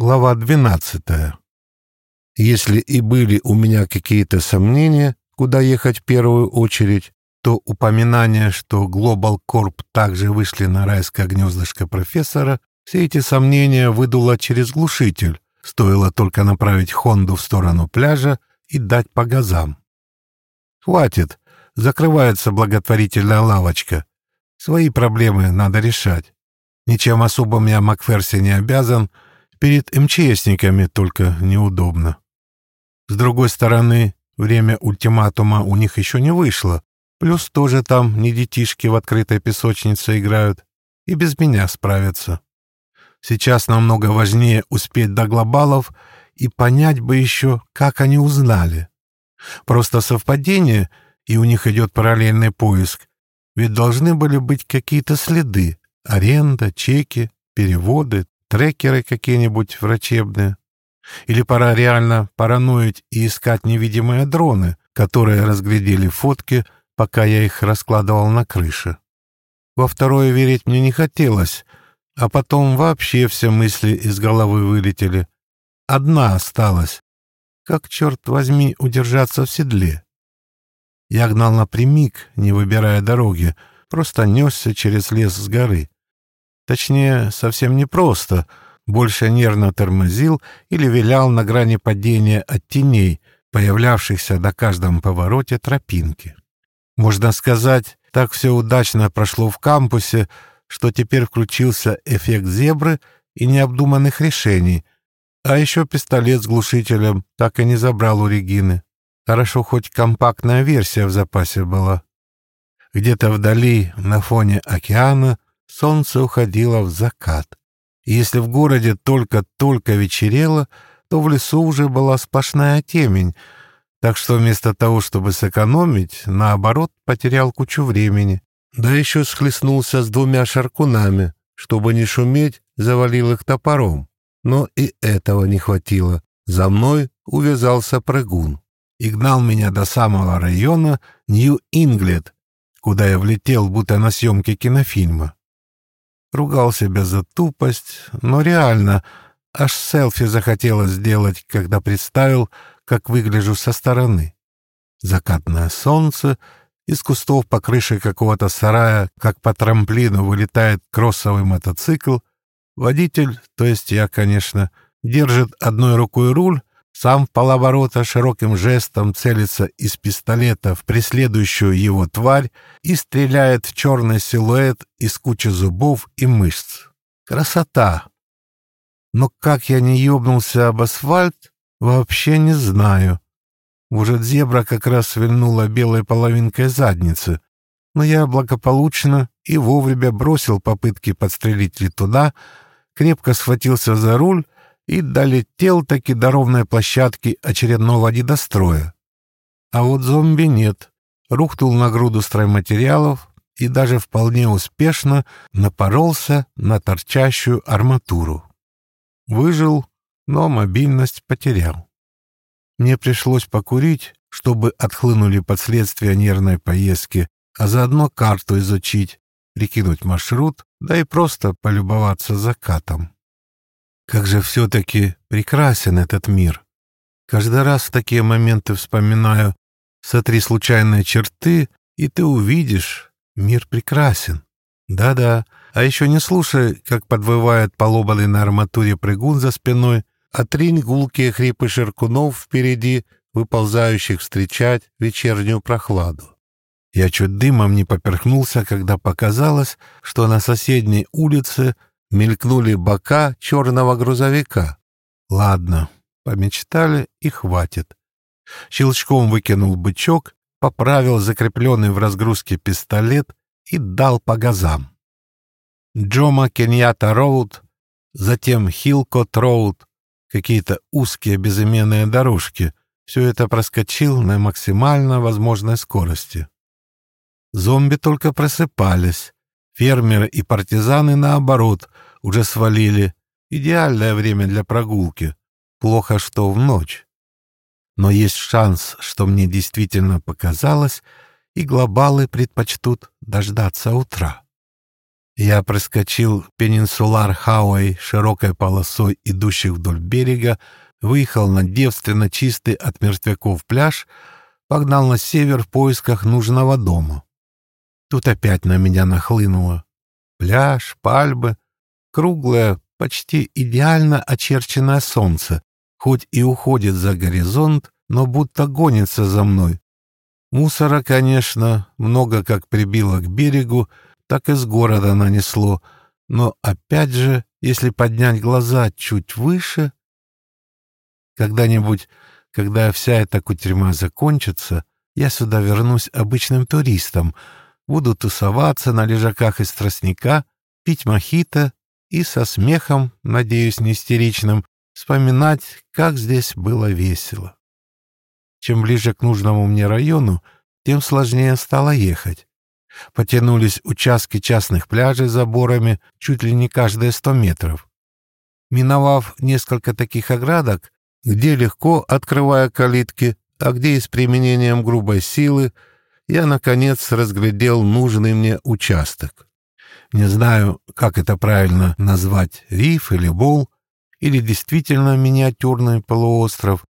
Глава 12. Если и были у меня какие-то сомнения, куда ехать в первую очередь, то упоминание, что Global Corp также вышли на райское гнездышко профессора, все эти сомнения выдуло через глушитель, стоило только направить Хонду в сторону пляжа и дать по газам. Хватит, закрывается благотворительная лавочка. Свои проблемы надо решать. Ничем особым я Макферси не обязан — Перед МЧСниками только неудобно. С другой стороны, время ультиматума у них еще не вышло, плюс тоже там не детишки в открытой песочнице играют, и без меня справятся. Сейчас намного важнее успеть до глобалов и понять бы еще, как они узнали. Просто совпадение, и у них идет параллельный поиск, ведь должны были быть какие-то следы, аренда, чеки, переводы, трекеры какие-нибудь врачебные? Или пора реально параноить и искать невидимые дроны, которые разглядели фотки, пока я их раскладывал на крыше? Во второе верить мне не хотелось, а потом вообще все мысли из головы вылетели. Одна осталась. Как, черт возьми, удержаться в седле? Я гнал напрямик, не выбирая дороги, просто несся через лес с горы. Точнее, совсем непросто. Больше нервно тормозил или вилял на грани падения от теней, появлявшихся на каждом повороте тропинки. Можно сказать, так все удачно прошло в кампусе, что теперь включился эффект зебры и необдуманных решений, а еще пистолет с глушителем так и не забрал у Регины. Хорошо, хоть компактная версия в запасе была. Где-то вдали, на фоне океана, солнце уходило в закат. И если в городе только-только вечерело, то в лесу уже была сплошная темень, так что вместо того, чтобы сэкономить, наоборот, потерял кучу времени. Да еще схлестнулся с двумя шаркунами, чтобы не шуметь, завалил их топором. Но и этого не хватило. За мной увязался прыгун и гнал меня до самого района Нью-Инглет, куда я влетел, будто на съемке кинофильма. Ругал себя за тупость, но реально, аж селфи захотелось сделать, когда представил, как выгляжу со стороны. Закатное солнце, из кустов по крыше какого-то сарая, как по трамплину, вылетает кроссовый мотоцикл. Водитель, то есть я, конечно, держит одной рукой руль, сам в полоборота широким жестом целится из пистолета в преследующую его тварь и стреляет в черный силуэт из кучи зубов и мышц. Красота! Но как я не ёбнулся об асфальт, вообще не знаю. Может, зебра как раз вильнула белой половинкой задницы, но я благополучно и вовремя бросил попытки подстрелить летуна, крепко схватился за руль и долетел таки до ровной площадки очередного недостроя. А вот зомби нет. Рухнул на груду стройматериалов и даже вполне успешно напоролся на торчащую арматуру. Выжил, но мобильность потерял. Мне пришлось покурить, чтобы отхлынули последствия нервной поездки, а заодно карту изучить, прикинуть маршрут, да и просто полюбоваться закатом. Как же все-таки прекрасен этот мир. Каждый раз в такие моменты вспоминаю, сотри случайные черты, и ты увидишь, мир прекрасен. Да-да, а еще не слушай, как подвывает полобанный на арматуре прыгун за спиной, а тринь гулкие хрипы ширкунов впереди, выползающих встречать вечернюю прохладу. Я чуть дымом не поперхнулся, когда показалось, что на соседней улице мелькнули бока черного грузовика. Ладно, помечтали и хватит. Щелчком выкинул бычок, поправил закрепленный в разгрузке пистолет и дал по газам. Джома Кеньята Роуд, затем Хилкот Роуд, какие-то узкие безыменные дорожки. Все это проскочил на максимально возможной скорости. Зомби только просыпались, Фермеры и партизаны, наоборот, уже свалили. Идеальное время для прогулки. Плохо, что в ночь. Но есть шанс, что мне действительно показалось, и глобалы предпочтут дождаться утра. Я проскочил Пенинсулар Хауэй широкой полосой, идущих вдоль берега, выехал на девственно чистый от мертвяков пляж, погнал на север в поисках нужного дома. Тут опять на меня нахлынуло. Пляж, пальбы, круглое, почти идеально очерченное солнце, хоть и уходит за горизонт, но будто гонится за мной. Мусора, конечно, много как прибило к берегу, так из города нанесло, но опять же, если поднять глаза чуть выше... Когда-нибудь, когда вся эта кутерьма закончится, я сюда вернусь обычным туристом, буду тусоваться на лежаках из тростника, пить мохито и со смехом, надеюсь, не истеричным, вспоминать, как здесь было весело. Чем ближе к нужному мне району, тем сложнее стало ехать. Потянулись участки частных пляжей заборами чуть ли не каждые сто метров. Миновав несколько таких оградок, где легко открывая калитки, а где и с применением грубой силы, я, наконец, разглядел нужный мне участок. Не знаю, как это правильно назвать, риф или бол, или действительно миниатюрный полуостров,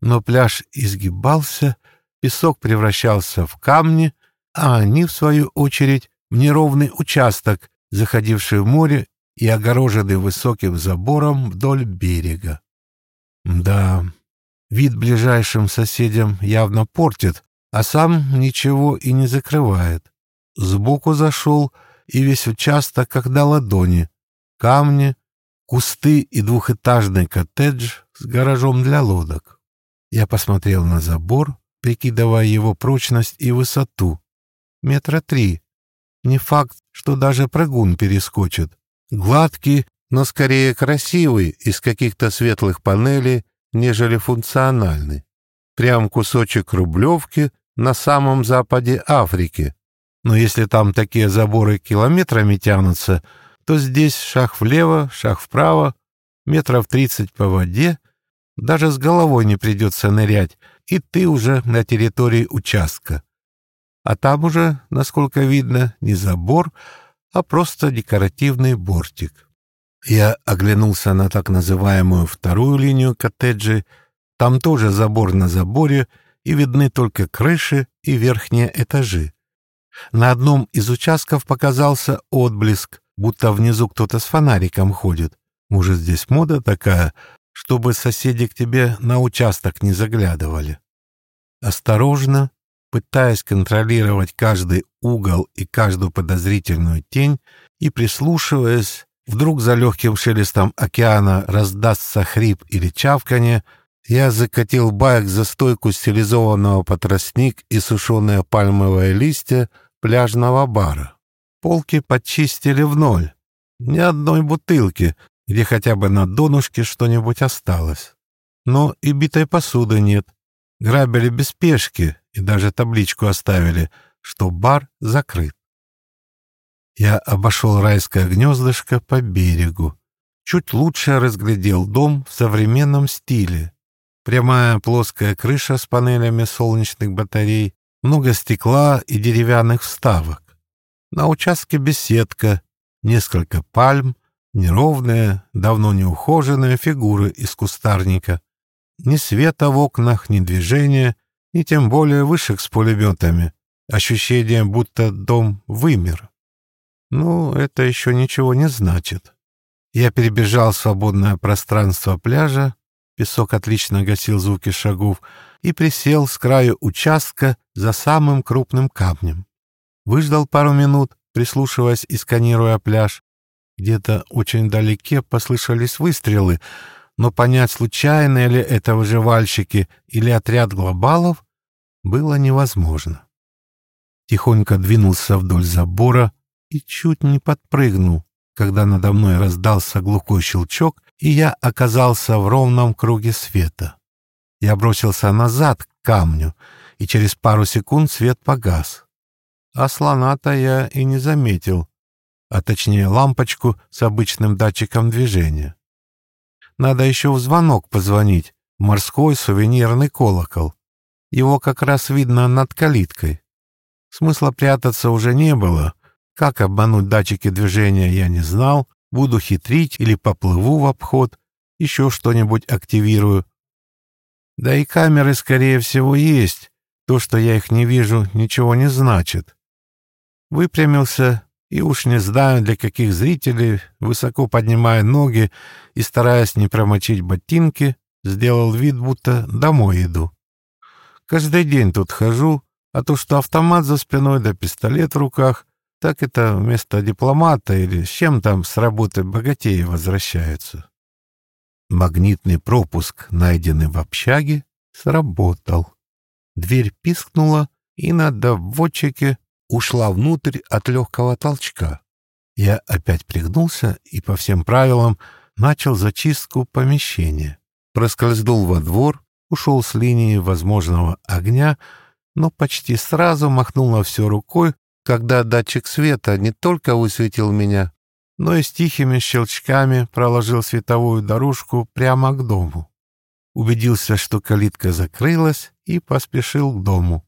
но пляж изгибался, песок превращался в камни, а они, в свою очередь, в неровный участок, заходивший в море и огороженный высоким забором вдоль берега. Да, вид ближайшим соседям явно портит, а сам ничего и не закрывает. Сбоку зашел, и весь участок как до ладони. Камни, кусты и двухэтажный коттедж с гаражом для лодок. Я посмотрел на забор, прикидывая его прочность и высоту метра три. Не факт, что даже прыгун перескочит. Гладкий, но скорее красивый, из каких-то светлых панелей, нежели функциональный. Прям кусочек рублевки на самом западе Африки. Но если там такие заборы километрами тянутся, то здесь шаг влево, шаг вправо, метров тридцать по воде, даже с головой не придется нырять, и ты уже на территории участка а там уже, насколько видно, не забор, а просто декоративный бортик. Я оглянулся на так называемую вторую линию коттеджей. Там тоже забор на заборе, и видны только крыши и верхние этажи. На одном из участков показался отблеск, будто внизу кто-то с фонариком ходит. Может, здесь мода такая, чтобы соседи к тебе на участок не заглядывали. Осторожно, пытаясь контролировать каждый угол и каждую подозрительную тень, и прислушиваясь, вдруг за легким шелестом океана раздастся хрип или чавканье, я закатил байк за стойку стилизованного под тростник и сушеные пальмовые листья пляжного бара. Полки подчистили в ноль. Ни одной бутылки, где хотя бы на донышке что-нибудь осталось. Но и битой посуды нет. Грабили без спешки, и даже табличку оставили, что бар закрыт. Я обошел райское гнездышко по берегу. Чуть лучше разглядел дом в современном стиле. Прямая плоская крыша с панелями солнечных батарей, много стекла и деревянных вставок. На участке беседка, несколько пальм, неровные, давно не ухоженные фигуры из кустарника. Ни света в окнах, ни движения, и тем более вышек с пулеметами. Ощущение, будто дом вымер. Ну, это еще ничего не значит. Я перебежал свободное пространство пляжа, песок отлично гасил звуки шагов, и присел с краю участка за самым крупным камнем. Выждал пару минут, прислушиваясь и сканируя пляж. Где-то очень далеке послышались выстрелы, но понять, случайные ли это выживальщики или отряд глобалов, было невозможно. Тихонько двинулся вдоль забора и чуть не подпрыгнул, когда надо мной раздался глухой щелчок, и я оказался в ровном круге света. Я бросился назад к камню, и через пару секунд свет погас. А слона-то я и не заметил, а точнее лампочку с обычным датчиком движения. Надо еще в звонок позвонить, морской сувенирный колокол. Его как раз видно над калиткой. Смысла прятаться уже не было. Как обмануть датчики движения, я не знал. Буду хитрить или поплыву в обход, еще что-нибудь активирую. Да и камеры, скорее всего, есть. То, что я их не вижу, ничего не значит. Выпрямился и уж не знаю, для каких зрителей, высоко поднимая ноги и стараясь не промочить ботинки, сделал вид, будто домой иду. Каждый день тут хожу, а то, что автомат за спиной да пистолет в руках, так это вместо дипломата или с чем там с работы богатеи возвращаются. Магнитный пропуск, найденный в общаге, сработал. Дверь пискнула, и на доводчике ушла внутрь от легкого толчка. Я опять пригнулся и по всем правилам начал зачистку помещения. Проскользнул во двор, ушел с линии возможного огня, но почти сразу махнул на все рукой, когда датчик света не только высветил меня, но и с тихими щелчками проложил световую дорожку прямо к дому. Убедился, что калитка закрылась, и поспешил к дому.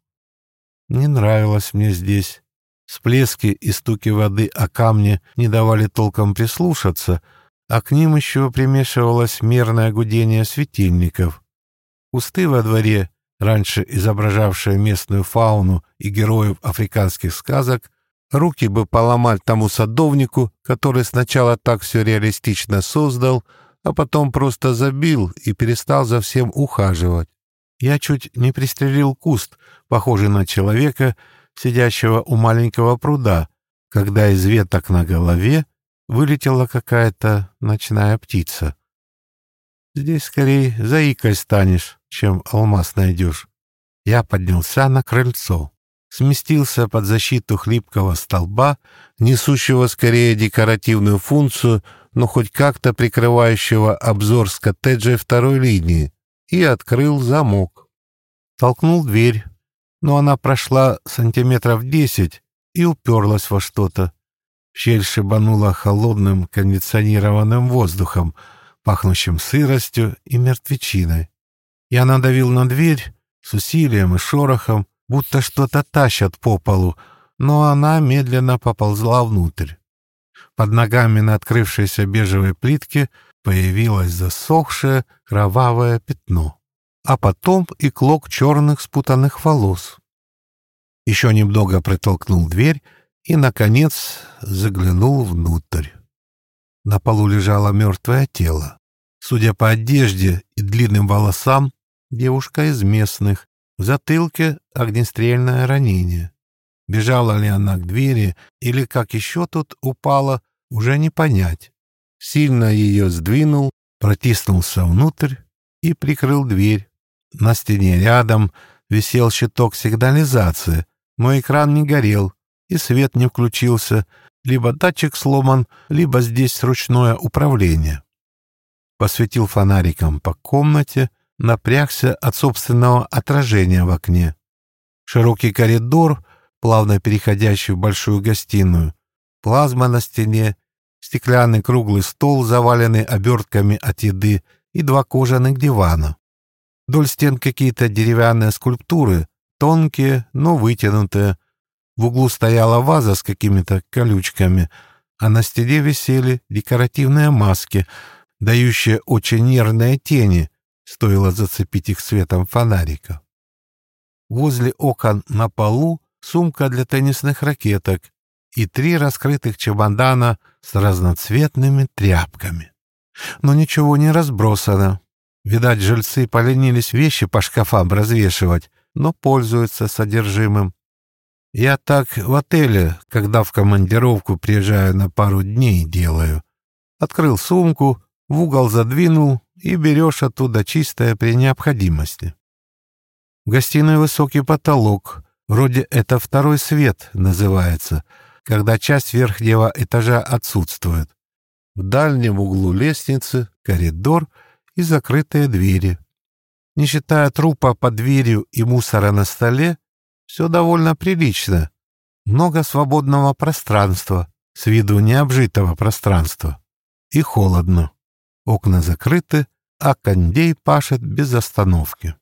Не нравилось мне здесь. Всплески и стуки воды о камне не давали толком прислушаться, а к ним еще примешивалось мерное гудение светильников. Кусты во дворе, раньше изображавшие местную фауну и героев африканских сказок, руки бы поломать тому садовнику, который сначала так все реалистично создал, а потом просто забил и перестал за всем ухаживать. Я чуть не пристрелил куст, похожий на человека, сидящего у маленького пруда, когда из веток на голове вылетела какая-то ночная птица. Здесь скорее заикой станешь, чем алмаз найдешь. Я поднялся на крыльцо, сместился под защиту хлипкого столба, несущего скорее декоративную функцию, но хоть как-то прикрывающего обзор с коттеджей второй линии, и открыл замок. Толкнул дверь, но она прошла сантиметров десять и уперлась во что-то. Щель шибанула холодным кондиционированным воздухом, пахнущим сыростью и мертвечиной. Я надавил на дверь с усилием и шорохом, будто что-то тащат по полу, но она медленно поползла внутрь. Под ногами на открывшейся бежевой плитке появилось засохшее кровавое пятно, а потом и клок черных спутанных волос. Еще немного притолкнул дверь и, наконец, заглянул внутрь. На полу лежало мертвое тело. Судя по одежде и длинным волосам, девушка из местных, в затылке огнестрельное ранение. Бежала ли она к двери или, как еще тут упала, уже не понять сильно ее сдвинул, протиснулся внутрь и прикрыл дверь. На стене рядом висел щиток сигнализации, но экран не горел, и свет не включился, либо датчик сломан, либо здесь ручное управление. Посветил фонариком по комнате, напрягся от собственного отражения в окне. Широкий коридор, плавно переходящий в большую гостиную, плазма на стене стеклянный круглый стол, заваленный обертками от еды, и два кожаных дивана. Вдоль стен какие-то деревянные скульптуры, тонкие, но вытянутые. В углу стояла ваза с какими-то колючками, а на стене висели декоративные маски, дающие очень нервные тени, стоило зацепить их светом фонарика. Возле окон на полу сумка для теннисных ракеток, и три раскрытых чемодана с разноцветными тряпками. Но ничего не разбросано. Видать, жильцы поленились вещи по шкафам развешивать, но пользуются содержимым. Я так в отеле, когда в командировку приезжаю на пару дней, делаю. Открыл сумку, в угол задвинул и берешь оттуда чистое при необходимости. В гостиной высокий потолок, вроде это второй свет называется — когда часть верхнего этажа отсутствует. В дальнем углу лестницы коридор и закрытые двери. Не считая трупа под дверью и мусора на столе, все довольно прилично. Много свободного пространства, с виду необжитого пространства. И холодно. Окна закрыты, а кондей пашет без остановки.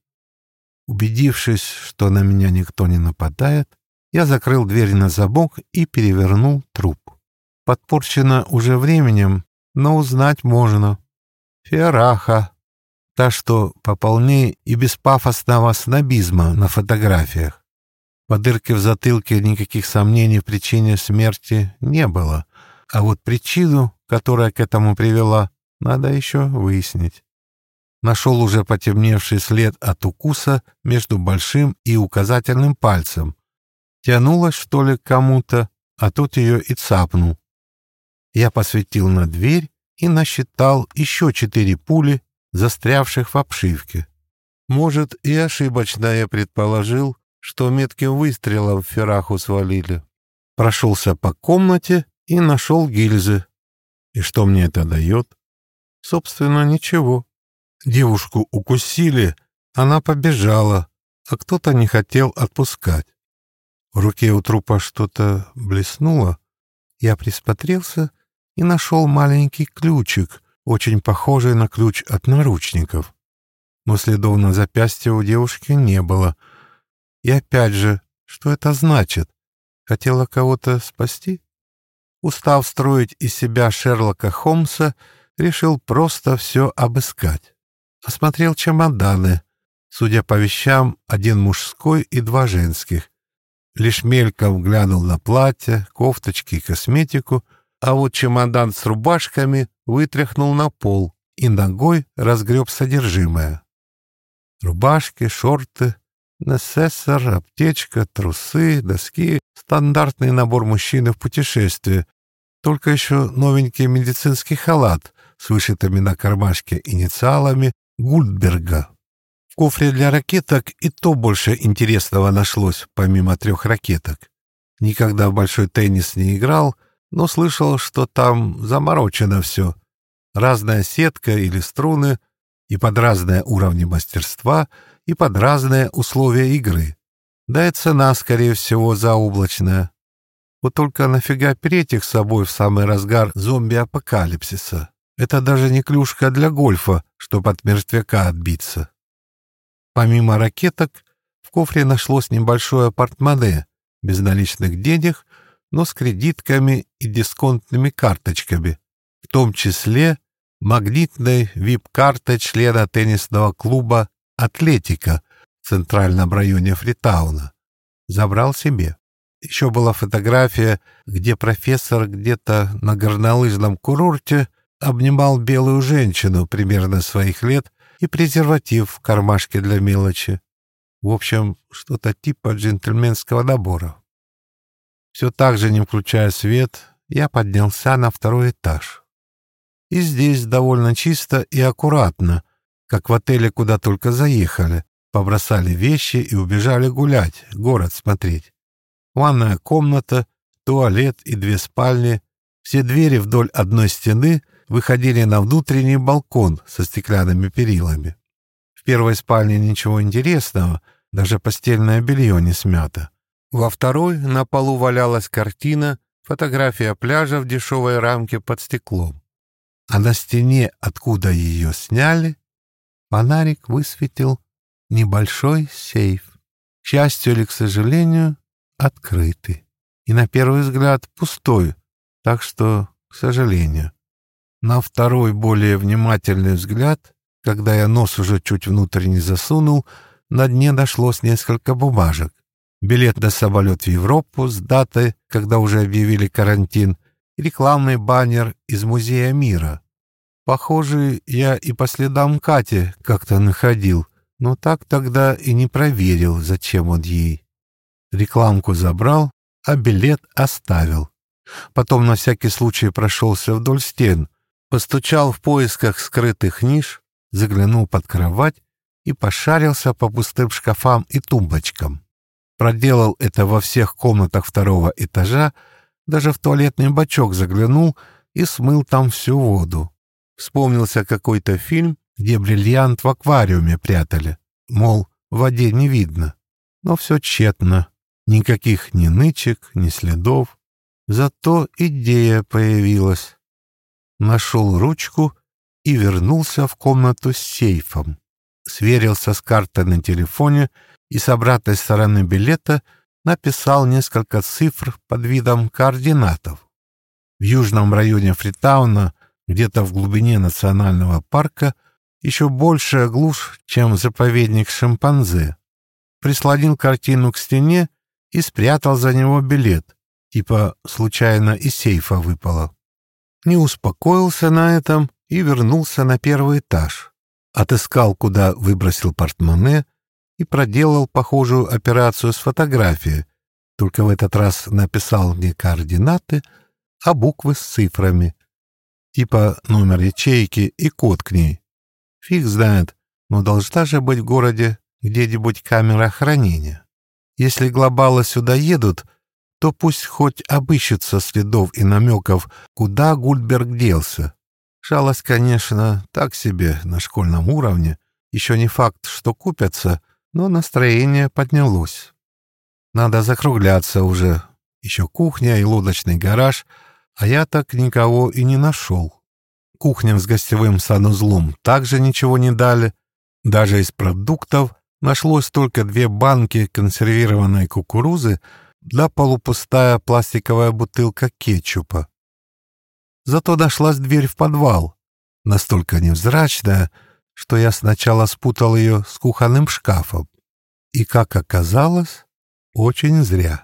Убедившись, что на меня никто не нападает, Я закрыл дверь на замок и перевернул труп. Подпорчено уже временем, но узнать можно. Фераха. Та, что пополнее и без пафосного снобизма на фотографиях. По дырке в затылке никаких сомнений в причине смерти не было, а вот причину, которая к этому привела, надо еще выяснить. Нашел уже потемневший след от укуса между большим и указательным пальцем. Тянулась, что ли, кому-то, а тут ее и цапнул. Я посветил на дверь и насчитал еще четыре пули, застрявших в обшивке. Может, и ошибочно я предположил, что метким выстрелом в Ферраху свалили. Прошелся по комнате и нашел гильзы. И что мне это дает? Собственно, ничего. Девушку укусили, она побежала, а кто-то не хотел отпускать. В руке у трупа что-то блеснуло. Я присмотрелся и нашел маленький ключик, очень похожий на ключ от наручников. Но следов на запястье у девушки не было. И опять же, что это значит? Хотела кого-то спасти? Устав строить из себя Шерлока Холмса, решил просто все обыскать. Осмотрел чемоданы. Судя по вещам, один мужской и два женских. Лишь мельком глянул на платье, кофточки и косметику, а вот чемодан с рубашками вытряхнул на пол и ногой разгреб содержимое. Рубашки, шорты, несессор, аптечка, трусы, доски — стандартный набор мужчины в путешествии. Только еще новенький медицинский халат с вышитыми на кармашке инициалами Гульдберга. В кофре для ракеток и то больше интересного нашлось, помимо трех ракеток. Никогда в большой теннис не играл, но слышал, что там заморочено все. Разная сетка или струны, и под разные уровни мастерства, и под разные условия игры. Да и цена, скорее всего, заоблачная. Вот только нафига переть их с собой в самый разгар зомби-апокалипсиса? Это даже не клюшка для гольфа, чтобы от мертвяка отбиться. Помимо ракеток, в кофре нашлось небольшое портмоне, без наличных денег но с кредитками и дисконтными карточками, в том числе магнитной вип-картой члена теннисного клуба «Атлетика» в центральном районе Фритауна. Забрал себе. Еще была фотография, где профессор где-то на горнолыжном курорте обнимал белую женщину примерно своих лет и презерватив в кармашке для мелочи. В общем, что-то типа джентльменского набора. Все так же, не включая свет, я поднялся на второй этаж. И здесь довольно чисто и аккуратно, как в отеле, куда только заехали. Побросали вещи и убежали гулять, город смотреть. Ванная комната, туалет и две спальни. Все двери вдоль одной стены выходили на внутренний балкон со стеклянными перилами. В первой спальне ничего интересного, даже постельное белье не смято. Во второй на полу валялась картина, фотография пляжа в дешевой рамке под стеклом. А на стене, откуда ее сняли, фонарик высветил небольшой сейф. К счастью или к сожалению, открытый. И на первый взгляд пустой, так что, к сожалению. На второй, более внимательный взгляд, когда я нос уже чуть внутрь не засунул, на дне нашлось несколько бумажек билет на самолет в Европу с датой, когда уже объявили карантин, рекламный баннер из Музея мира. Похоже, я и по следам Кати как-то находил, но так тогда и не проверил, зачем он ей. Рекламку забрал, а билет оставил. Потом на всякий случай прошелся вдоль стен, постучал в поисках скрытых ниш, заглянул под кровать и пошарился по пустым шкафам и тумбочкам проделал это во всех комнатах второго этажа, даже в туалетный бачок заглянул и смыл там всю воду. Вспомнился какой-то фильм, где бриллиант в аквариуме прятали. Мол, в воде не видно. Но все тщетно. Никаких ни нычек, ни следов. Зато идея появилась. Нашел ручку и вернулся в комнату с сейфом. Сверился с картой на телефоне — и с обратной стороны билета написал несколько цифр под видом координатов. В южном районе Фритауна, где-то в глубине национального парка, еще большая глушь, чем заповедник шимпанзе. Прислонил картину к стене и спрятал за него билет, типа случайно из сейфа выпало. Не успокоился на этом и вернулся на первый этаж. Отыскал, куда выбросил портмоне, и проделал похожую операцию с фотографией, только в этот раз написал не координаты, а буквы с цифрами, типа номер ячейки и код к ней. Фиг знает, но должна же быть в городе где-нибудь камера хранения. Если глобалы сюда едут, то пусть хоть обыщутся следов и намеков, куда Гульберг делся. Жалость, конечно, так себе на школьном уровне. Еще не факт, что купятся, но настроение поднялось. Надо закругляться уже. Еще кухня и лодочный гараж, а я так никого и не нашел. Кухня с гостевым санузлом также ничего не дали. Даже из продуктов нашлось только две банки консервированной кукурузы да полупустая пластиковая бутылка кетчупа. Зато нашлась дверь в подвал, настолько невзрачная, что я сначала спутал ее с кухонным шкафом. И, как оказалось, очень зря.